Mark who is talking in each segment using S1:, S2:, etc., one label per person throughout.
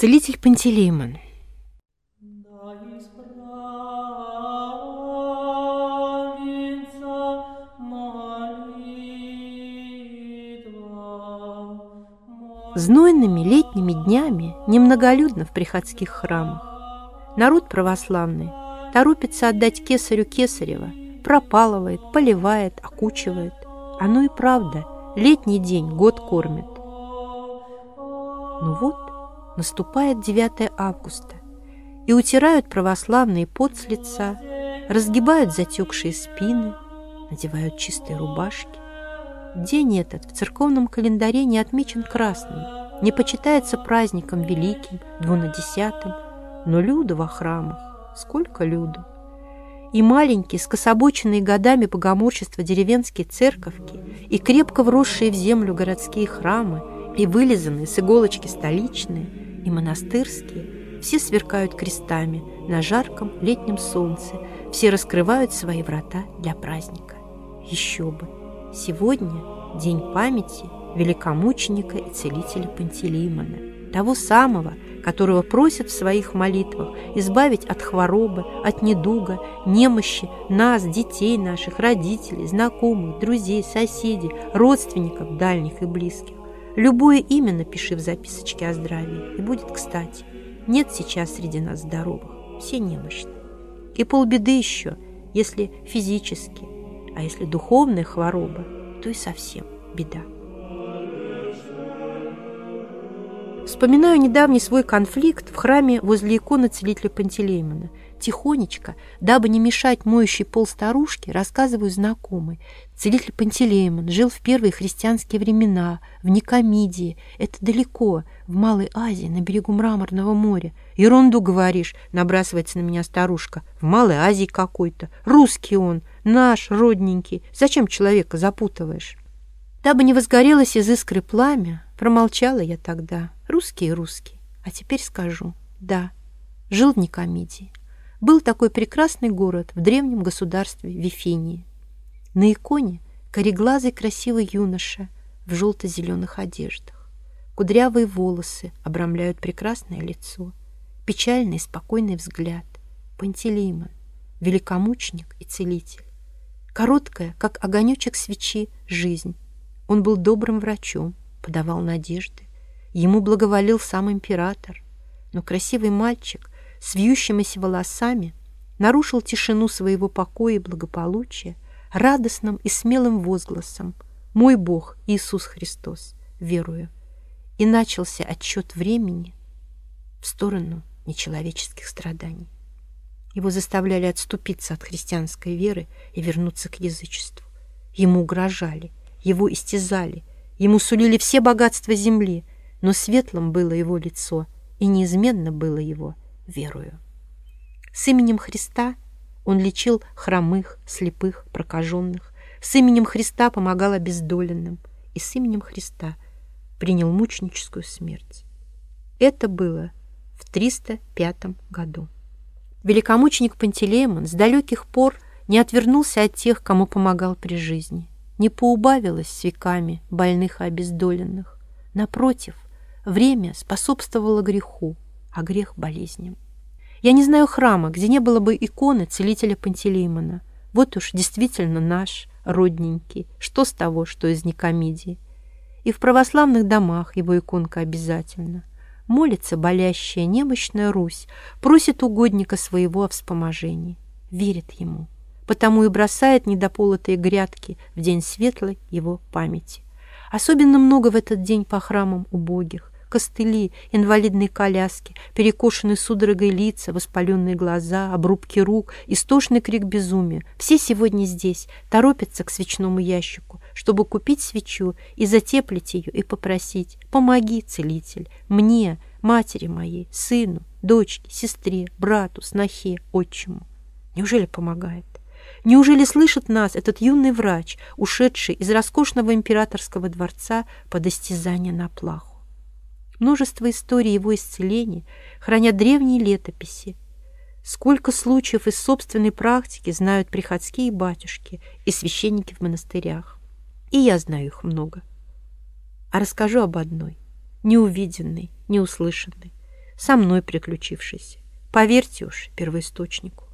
S1: Целитель Пантелеймон. Знойными летними днями немноголюдно в приходских храмах. Народ православный торопится отдать кесарю кесарева, пропалывает, поливает, окучивает. Оно и правда, летний день год кормит. Ну вот, наступает 9 августа, и утирают православные пот с лица, разгибают затекшие спины, надевают чистые рубашки. День этот в церковном календаре не отмечен красным, не почитается праздником великим, двунадесятым, но люду во храмах, сколько люду. И маленькие, скособоченные годами богоморчества деревенские церковки, и крепко вросшие в землю городские храмы, и вылизанные с иголочки столичные, и монастырские, все сверкают крестами на жарком летнем солнце, все раскрывают свои врата для праздника. Еще бы! Сегодня день памяти великомученика и целителя Пантелеймона, того самого, которого просят в своих молитвах избавить от хворобы, от недуга, немощи нас, детей наших, родителей, знакомых, друзей, соседей, родственников дальних и близких. Любое имя напиши в записочке о здравии, и будет кстати. Нет сейчас среди нас здоровых, все немощны. И полбеды еще, если физически, а если духовная хвороба, то и совсем беда. Вспоминаю недавний свой конфликт в храме возле иконы целителя Пантелеймона. Тихонечко, дабы не мешать моющей пол старушке, рассказываю знакомой. Целитель Пантелеймон жил в первые христианские времена, в Никомидии. Это далеко, в Малой Азии, на берегу Мраморного моря. Ерунду говоришь, набрасывается на меня старушка. В Малой Азии какой-то. Русский он, наш, родненький. Зачем человека запутываешь? Дабы не возгорелось из искры пламя, промолчала я тогда. Русский русский. А теперь скажу. Да, жил в Никомидии. Был такой прекрасный город в древнем государстве Вифинии. На иконе кореглазый красивый юноша в желто-зеленых одеждах. Кудрявые волосы обрамляют прекрасное лицо. Печальный и спокойный взгляд. Пантелеймон, великомученик и целитель. Короткая, как огонечек свечи, жизнь. Он был добрым врачом, подавал надежды. Ему благоволил сам император. Но красивый мальчик с вьющимися волосами нарушил тишину своего покоя и благополучия радостным и смелым возгласом «Мой Бог Иисус Христос, верую». И начался отсчет времени в сторону нечеловеческих страданий. Его заставляли отступиться от христианской веры и вернуться к язычеству. Ему угрожали, его истязали, ему сулили все богатства земли, но светлым было его лицо, и неизменно было его верою. С именем Христа он лечил хромых, слепых, прокаженных, с именем Христа помогал обездоленным, и с именем Христа принял мученическую смерть. Это было в 305 году. Великомученик Пантелеймон с далеких пор не отвернулся от тех, кому помогал при жизни, не поубавилось с веками больных и обездоленных. Напротив, время способствовало греху, а грех – болезням. Я не знаю храма, где не было бы иконы целителя Пантелеймона. Вот уж действительно наш, родненький. Что с того, что из Никомидии? И в православных домах его иконка обязательно. Молится болящая немощная Русь, просит угодника своего о вспоможении. Верит ему, потому и бросает недополотые грядки в день светлой его памяти. Особенно много в этот день по храмам убогих костыли, инвалидные коляски, перекошенные судорогой лица, воспаленные глаза, обрубки рук, истошный крик безумия. Все сегодня здесь, торопятся к свечному ящику, чтобы купить свечу и затеплить ее и попросить «Помоги, целитель, мне, матери моей, сыну, дочке, сестре, брату, снохе, отчиму». Неужели помогает? Неужели слышит нас этот юный врач, ушедший из роскошного императорского дворца под истязание на плаху? Множество историй его исцеления, храня древние летописи. Сколько случаев из собственной практики знают приходские батюшки и священники в монастырях. И я знаю их много. А расскажу об одной, неувиденной, неуслышанной. со мной приключившийся. Поверьте уж первоисточнику.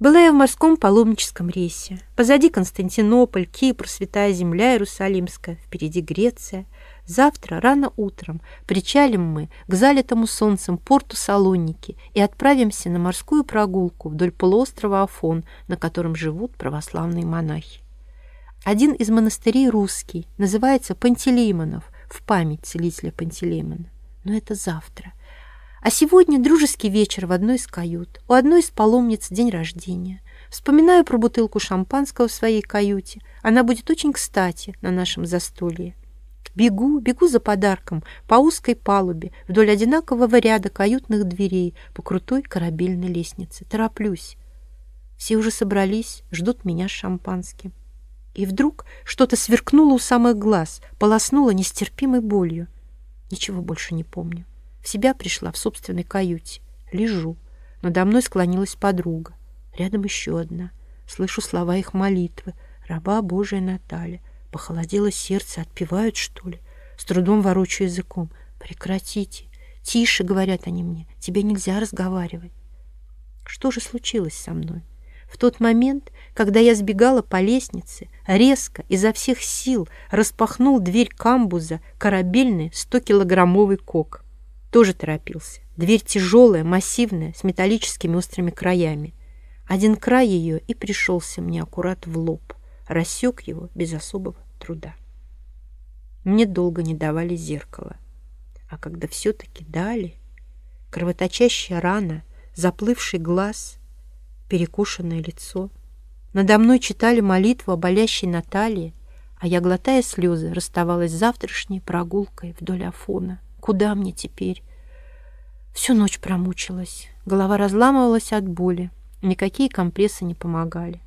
S1: Была я в морском паломническом рейсе. Позади Константинополь, Кипр, Святая Земля Иерусалимская, впереди Греция. Завтра рано утром причалим мы к залитому солнцем порту Салоники и отправимся на морскую прогулку вдоль полуострова Афон, на котором живут православные монахи. Один из монастырей русский, называется Пантелеймонов, в память целителя Пантелеймона. Но это завтра. А сегодня дружеский вечер в одной из кают. У одной из паломниц день рождения. Вспоминаю про бутылку шампанского в своей каюте. Она будет очень кстати на нашем застолье. Бегу, бегу за подарком по узкой палубе вдоль одинакового ряда каютных дверей по крутой корабельной лестнице. Тороплюсь. Все уже собрались, ждут меня с шампанским. И вдруг что-то сверкнуло у самых глаз, полоснуло нестерпимой болью. Ничего больше не помню. В себя пришла в собственной каюте. Лежу. Надо мной склонилась подруга. Рядом еще одна. Слышу слова их молитвы. Раба Божия Наталья. Похолодело сердце. Отпевают, что ли? С трудом ворочу языком. Прекратите. Тише, говорят они мне. Тебе нельзя разговаривать. Что же случилось со мной? В тот момент, когда я сбегала по лестнице, резко, изо всех сил распахнул дверь камбуза корабельный 100-килограммовый кок. Тоже торопился. Дверь тяжелая, массивная, с металлическими острыми краями. Один край ее и пришелся мне аккурат в лоб. Рассек его без особого труда. Мне долго не давали зеркало. А когда все-таки дали, кровоточащая рана, заплывший глаз, перекушенное лицо. Надо мной читали молитву о болящей Наталье, а я, глотая слезы, расставалась с завтрашней прогулкой вдоль Афона. Куда мне теперь? Всю ночь промучилась. Голова разламывалась от боли. Никакие компрессы не помогали.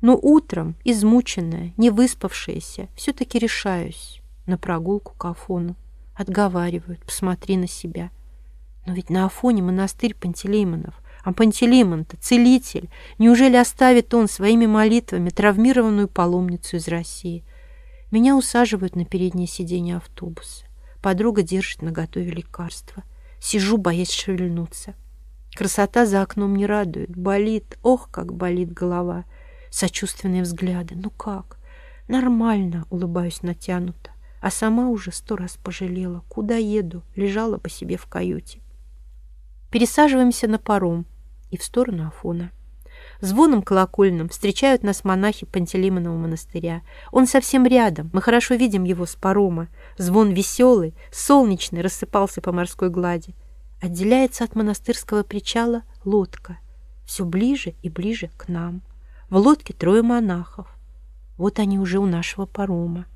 S1: Но утром, измученная, не выспавшаяся, все-таки решаюсь на прогулку к Афону. Отговаривают, посмотри на себя. Но ведь на Афоне монастырь Пантелеймонов, а Пантелеймон-то целитель. Неужели оставит он своими молитвами травмированную паломницу из России? Меня усаживают на переднее сиденье автобуса. Подруга держит на готове лекарства. Сижу, боясь шевельнуться. Красота за окном не радует. Болит, ох, как болит голова. Сочувственные взгляды. Ну как? Нормально, улыбаюсь натянуто. А сама уже сто раз пожалела. Куда еду? Лежала по себе в каюте. Пересаживаемся на паром и в сторону Афона. Звоном колокольным встречают нас монахи Пантелеймонова монастыря. Он совсем рядом, мы хорошо видим его с парома. Звон веселый, солнечный, рассыпался по морской глади. Отделяется от монастырского причала лодка. Все ближе и ближе к нам. В лодке трое монахов. Вот они уже у нашего парома.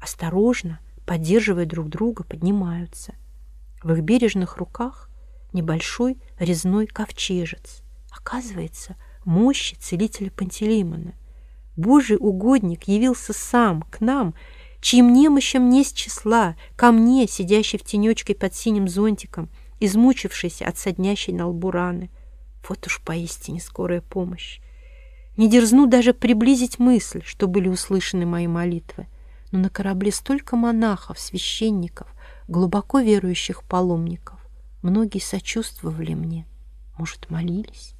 S1: Осторожно, поддерживая друг друга, поднимаются. В их бережных руках небольшой резной ковчежец. Оказывается, мощи целителя Пантелеймона. Божий угодник явился сам к нам, чьим немощам не с числа, ко мне, сидящей в тенечке под синим зонтиком, измучившейся от соднящей на лбу раны. Вот уж поистине скорая помощь. Не дерзну даже приблизить мысль, что были услышаны мои молитвы. Но на корабле столько монахов, священников, глубоко верующих паломников. Многие сочувствовали мне, может, молились.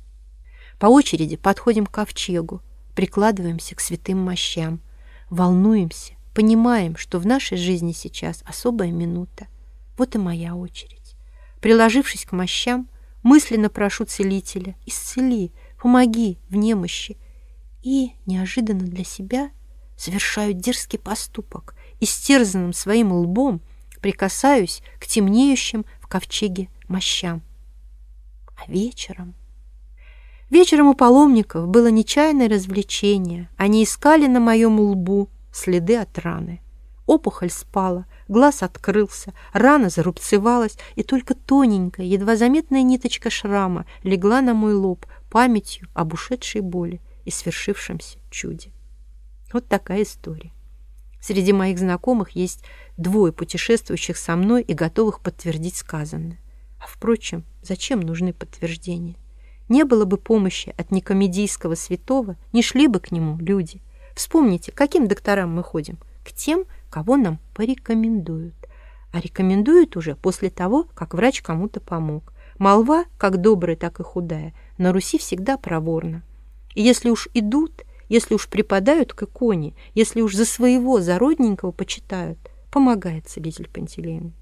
S1: По очереди подходим к ковчегу, прикладываемся к святым мощам, волнуемся, понимаем, что в нашей жизни сейчас особая минута. Вот и моя очередь. Приложившись к мощам, мысленно прошу целителя «Исцели, помоги в немощи». И, неожиданно для себя, совершаю дерзкий поступок. Истерзанным своим лбом прикасаюсь к темнеющим в ковчеге мощам. А вечером Вечером у паломников было нечаянное развлечение. Они искали на моем лбу следы от раны. Опухоль спала, глаз открылся, рана зарубцевалась, и только тоненькая, едва заметная ниточка шрама легла на мой лоб памятью об ушедшей боли и свершившемся чуде. Вот такая история. Среди моих знакомых есть двое путешествующих со мной и готовых подтвердить сказанное. А впрочем, зачем нужны подтверждения? Не было бы помощи от некомедийского святого, не шли бы к нему люди. Вспомните, к каким докторам мы ходим? К тем, кого нам порекомендуют. а рекомендуют уже после того, как врач кому-то помог. Молва, как добрая, так и худая, на Руси всегда проворна. И если уж идут, если уж припадают к иконе, если уж за своего, за родненького почитают, помогает целитель Пантелеин.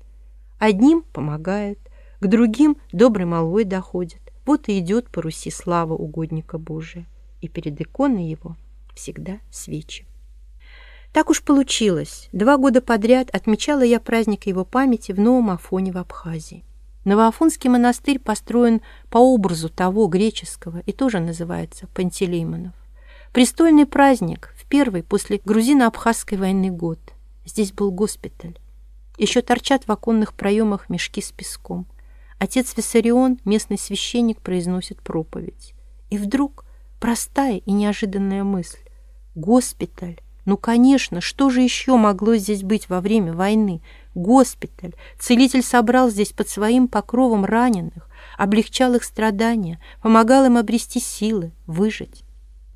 S1: Одним помогает, к другим доброй молвой доходит. Вот и идет по Руси слава угодника Божия, и перед иконой его всегда свечи. Так уж получилось. Два года подряд отмечала я праздник его памяти в Новом Афоне в Абхазии. Новоафонский монастырь построен по образу того греческого и тоже называется Пантелеймонов. Престольный праздник в первый после грузино-абхазской войны год. Здесь был госпиталь. Еще торчат в оконных проемах мешки с песком. Отец Виссарион, местный священник, произносит проповедь. И вдруг простая и неожиданная мысль. Госпиталь ну, конечно, что же еще могло здесь быть во время войны? Госпиталь. Целитель собрал здесь под своим покровом раненых, облегчал их страдания, помогал им обрести силы, выжить.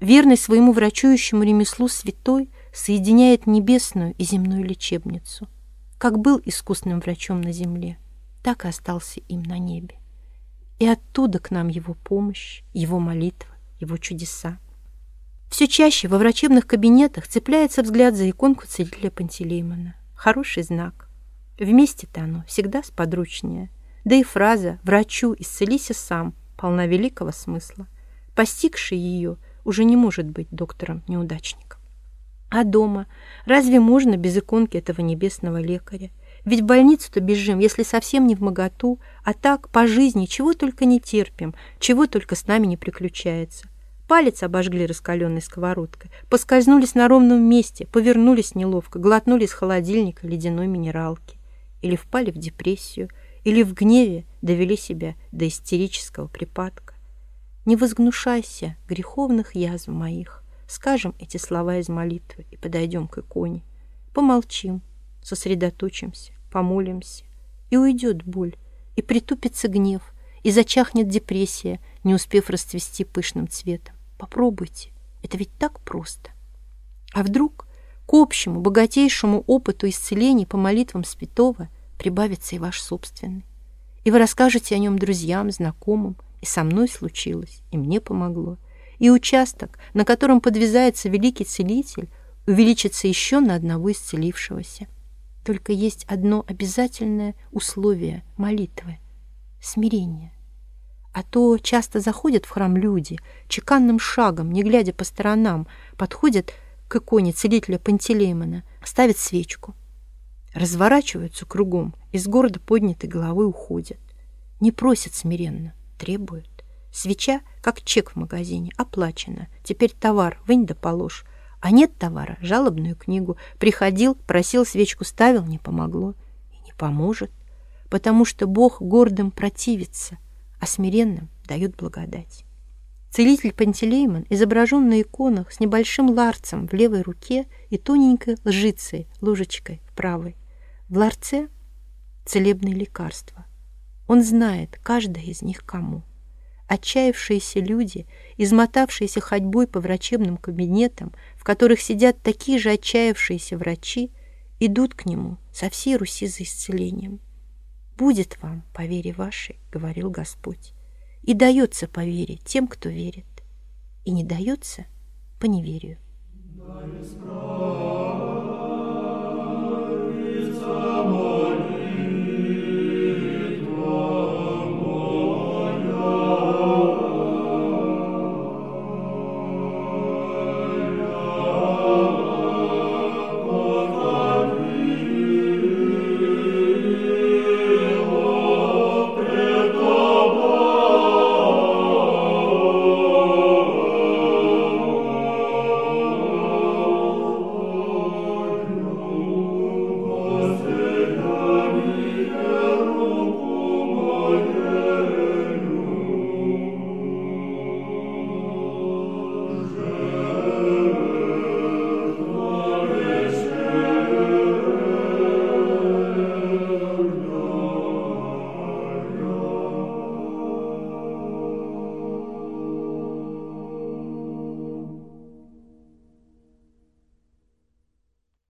S1: Верный своему врачующему ремеслу святой соединяет небесную и земную лечебницу. Как был искусным врачом на земле, так и остался им на небе. И оттуда к нам его помощь, его молитва, его чудеса. Все чаще во врачебных кабинетах цепляется взгляд за иконку целителя Пантелеймона. Хороший знак. Вместе-то оно всегда сподручнее. Да и фраза «врачу исцелися сам» полна великого смысла. Постигший ее уже не может быть доктором-неудачником. А дома? Разве можно без иконки этого небесного лекаря? Ведь в больницу-то бежим, если совсем не в моготу, а так, по жизни, чего только не терпим, чего только с нами не приключается. Палец обожгли раскаленной сковородкой, поскользнулись на ровном месте, повернулись неловко, глотнули из холодильника ледяной минералки. Или впали в депрессию, или в гневе довели себя до истерического припадка. Не возгнушайся греховных язв моих. Скажем эти слова из молитвы и подойдем к иконе. Помолчим, сосредоточимся, помолимся, и уйдет боль, и притупится гнев, и зачахнет депрессия, не успев расцвести пышным цветом. Попробуйте. Это ведь так просто. А вдруг к общему, богатейшему опыту исцелений по молитвам святого прибавится и ваш собственный. И вы расскажете о нем друзьям, знакомым. И со мной случилось, и мне помогло. И участок, на котором подвязается великий целитель, увеличится еще на одного исцелившегося. Только есть одно обязательное условие молитвы — смирение. А то часто заходят в храм люди, чеканным шагом, не глядя по сторонам, подходят к иконе целителя Пантелеймона, ставят свечку, разворачиваются кругом и с города поднятой головой уходят. Не просят смиренно, требуют. Свеча, как чек в магазине, оплачена. Теперь товар вынь да положь. А нет товара, жалобную книгу. Приходил, просил, свечку ставил, не помогло. И не поможет, потому что Бог гордым противится – а смиренным дают благодать. Целитель Пантелеймон изображен на иконах с небольшим ларцем в левой руке и тоненькой лжицей, ложечкой в правой. В ларце целебные лекарства. Он знает, каждое из них кому. Отчаявшиеся люди, измотавшиеся ходьбой по врачебным кабинетам, в которых сидят такие же отчаявшиеся врачи, идут к нему со всей Руси за исцелением. «Будет вам, по вере вашей, — говорил Господь, — и дается по вере тем, кто верит, и не дается по неверию». Да